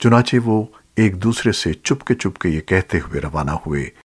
चुनाचे वो एक दूसरे से चुपके चुपके ये कहते हुए रवाना हुए।